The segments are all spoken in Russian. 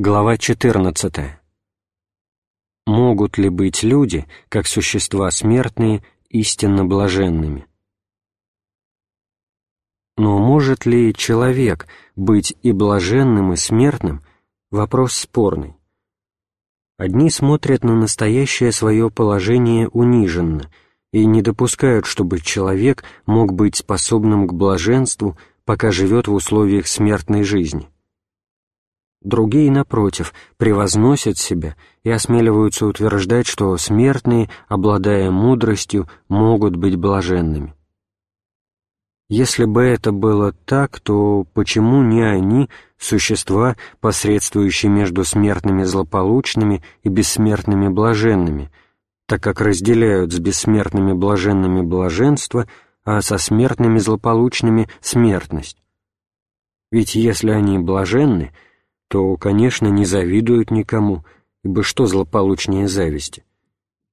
Глава 14. Могут ли быть люди, как существа смертные, истинно блаженными? Но может ли человек быть и блаженным, и смертным – вопрос спорный. Одни смотрят на настоящее свое положение униженно и не допускают, чтобы человек мог быть способным к блаженству, пока живет в условиях смертной жизни – Другие, напротив, превозносят себя и осмеливаются утверждать, что смертные, обладая мудростью, могут быть блаженными. Если бы это было так, то почему не они, существа, посредствующие между смертными злополучными и бессмертными блаженными, так как разделяют с бессмертными блаженными блаженство, а со смертными злополучными смертность? Ведь если они блаженны — то, конечно, не завидуют никому, ибо что злополучнее зависти,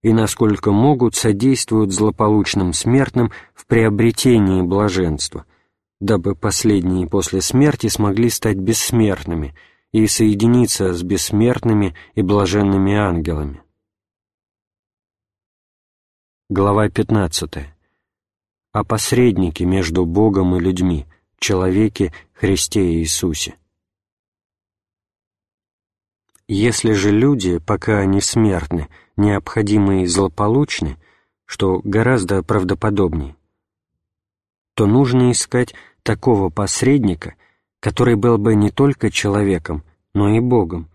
и насколько могут содействуют злополучным смертным в приобретении блаженства, дабы последние после смерти смогли стать бессмертными и соединиться с бессмертными и блаженными ангелами. Глава 15. О посреднике между Богом и людьми, человеке Христе Иисусе. Если же люди, пока они смертны, необходимы и злополучны, что гораздо правдоподобнее, то нужно искать такого посредника, который был бы не только человеком, но и Богом,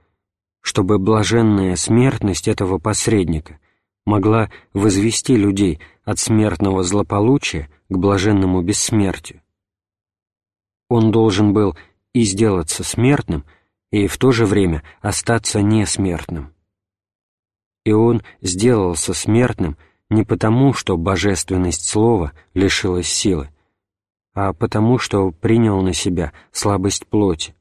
чтобы блаженная смертность этого посредника могла возвести людей от смертного злополучия к блаженному бессмертию. Он должен был и сделаться смертным – и в то же время остаться несмертным. И он сделался смертным не потому, что божественность слова лишилась силы, а потому, что принял на себя слабость плоти.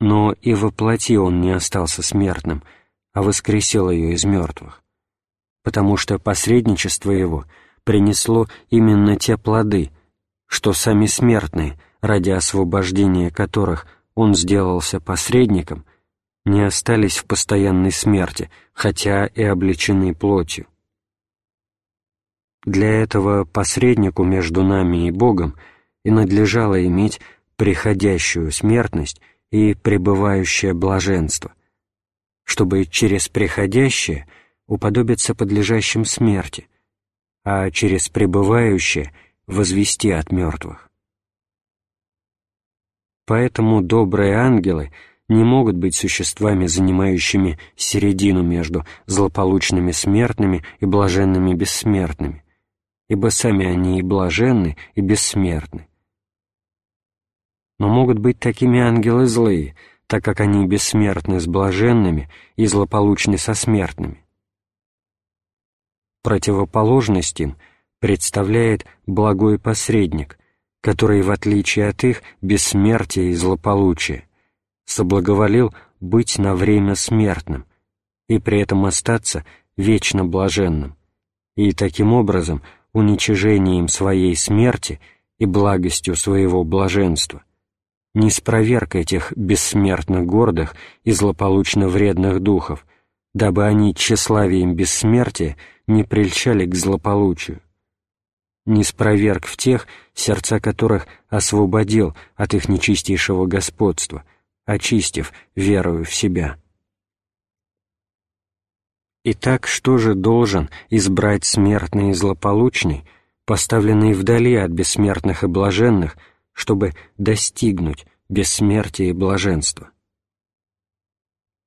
Но и во плоти он не остался смертным, а воскресил ее из мертвых, потому что посредничество его принесло именно те плоды, что сами смертные, ради освобождения которых – он сделался посредником, не остались в постоянной смерти, хотя и обличены плотью. Для этого посреднику между нами и Богом и надлежало иметь приходящую смертность и пребывающее блаженство, чтобы через приходящее уподобиться подлежащим смерти, а через пребывающее возвести от мертвых. Поэтому добрые ангелы не могут быть существами, занимающими середину между злополучными смертными и блаженными бессмертными, ибо сами они и блаженны, и бессмертны. Но могут быть такими ангелы злые, так как они бессмертны с блаженными и злополучны со смертными. Противоположность им представляет благой посредник, который, в отличие от их бессмертия и злополучия, соблаговолил быть на время смертным и при этом остаться вечно блаженным, и таким образом уничижением своей смерти и благостью своего блаженства не спроверг этих бессмертно гордых и злополучно вредных духов, дабы они тщеславием бессмертия не прельщали к злополучию не спроверг в тех, сердца которых освободил от их нечистейшего господства, очистив верою в себя. Итак, что же должен избрать смертный и злополучный, поставленный вдали от бессмертных и блаженных, чтобы достигнуть бессмертия и блаженства?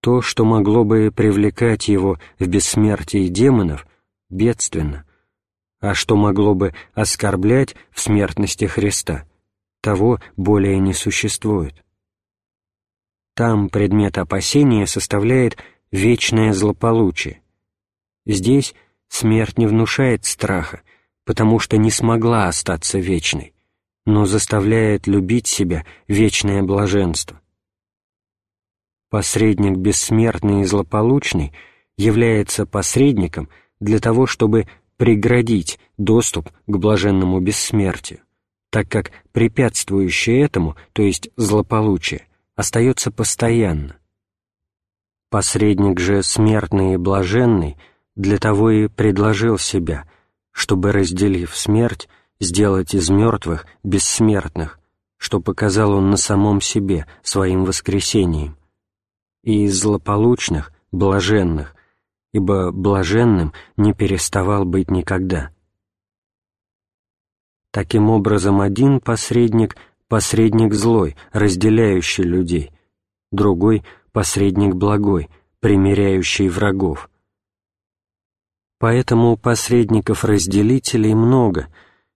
То, что могло бы привлекать его в бессмертие демонов, бедственно — а что могло бы оскорблять в смертности Христа, того более не существует. Там предмет опасения составляет вечное злополучие. Здесь смерть не внушает страха, потому что не смогла остаться вечной, но заставляет любить себя вечное блаженство. Посредник бессмертный и злополучный является посредником для того, чтобы преградить доступ к блаженному бессмертию, так как препятствующее этому, то есть злополучие, остается постоянно. Посредник же смертный и блаженный для того и предложил себя, чтобы, разделив смерть, сделать из мертвых бессмертных, что показал он на самом себе своим воскресением, и из злополучных — блаженных, ибо блаженным не переставал быть никогда. Таким образом, один посредник — посредник злой, разделяющий людей, другой — посредник благой, примиряющий врагов. Поэтому посредников-разделителей много,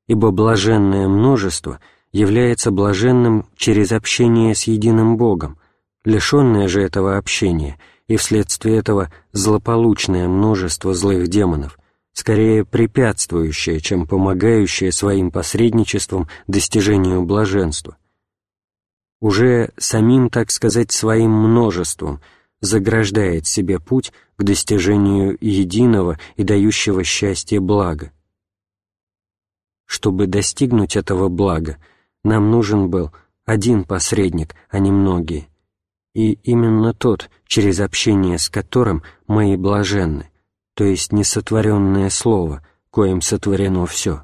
ибо блаженное множество является блаженным через общение с единым Богом, лишенное же этого общения и вследствие этого злополучное множество злых демонов, скорее препятствующее, чем помогающее своим посредничеством достижению блаженства. Уже самим, так сказать, своим множеством заграждает себе путь к достижению единого и дающего счастье блага. Чтобы достигнуть этого блага, нам нужен был один посредник, а не многие — и именно тот, через общение с которым мы и блаженны, то есть несотворенное слово, коим сотворено все.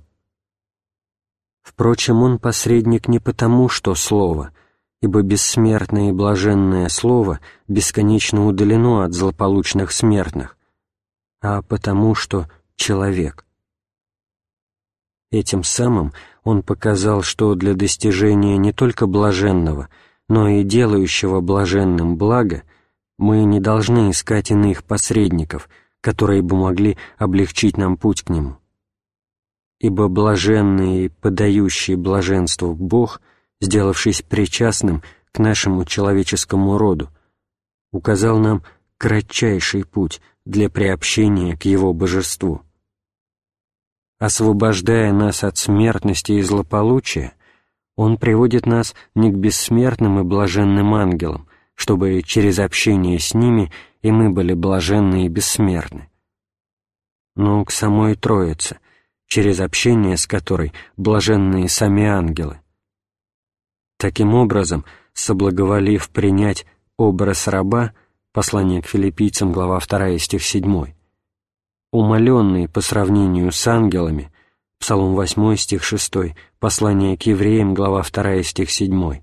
Впрочем, он посредник не потому, что слово, ибо бессмертное и блаженное слово бесконечно удалено от злополучных смертных, а потому, что человек. Этим самым он показал, что для достижения не только блаженного — но и делающего блаженным благо, мы не должны искать иных посредников, которые бы могли облегчить нам путь к нему. Ибо блаженный и подающий блаженству Бог, сделавшись причастным к нашему человеческому роду, указал нам кратчайший путь для приобщения к Его божеству. Освобождая нас от смертности и злополучия, он приводит нас не к бессмертным и блаженным ангелам, чтобы через общение с ними и мы были блаженны и бессмертны, но к самой Троице, через общение с которой блаженные сами ангелы. Таким образом, соблаговолив принять образ раба, послание к филиппийцам, глава 2, стих 7, умоленный по сравнению с ангелами, Псалом 8, стих 6, послание к евреям, глава 2, стих 7.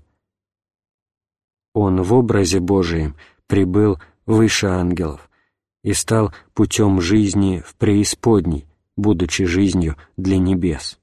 Он в образе Божием прибыл выше ангелов и стал путем жизни в преисподней, будучи жизнью для небес.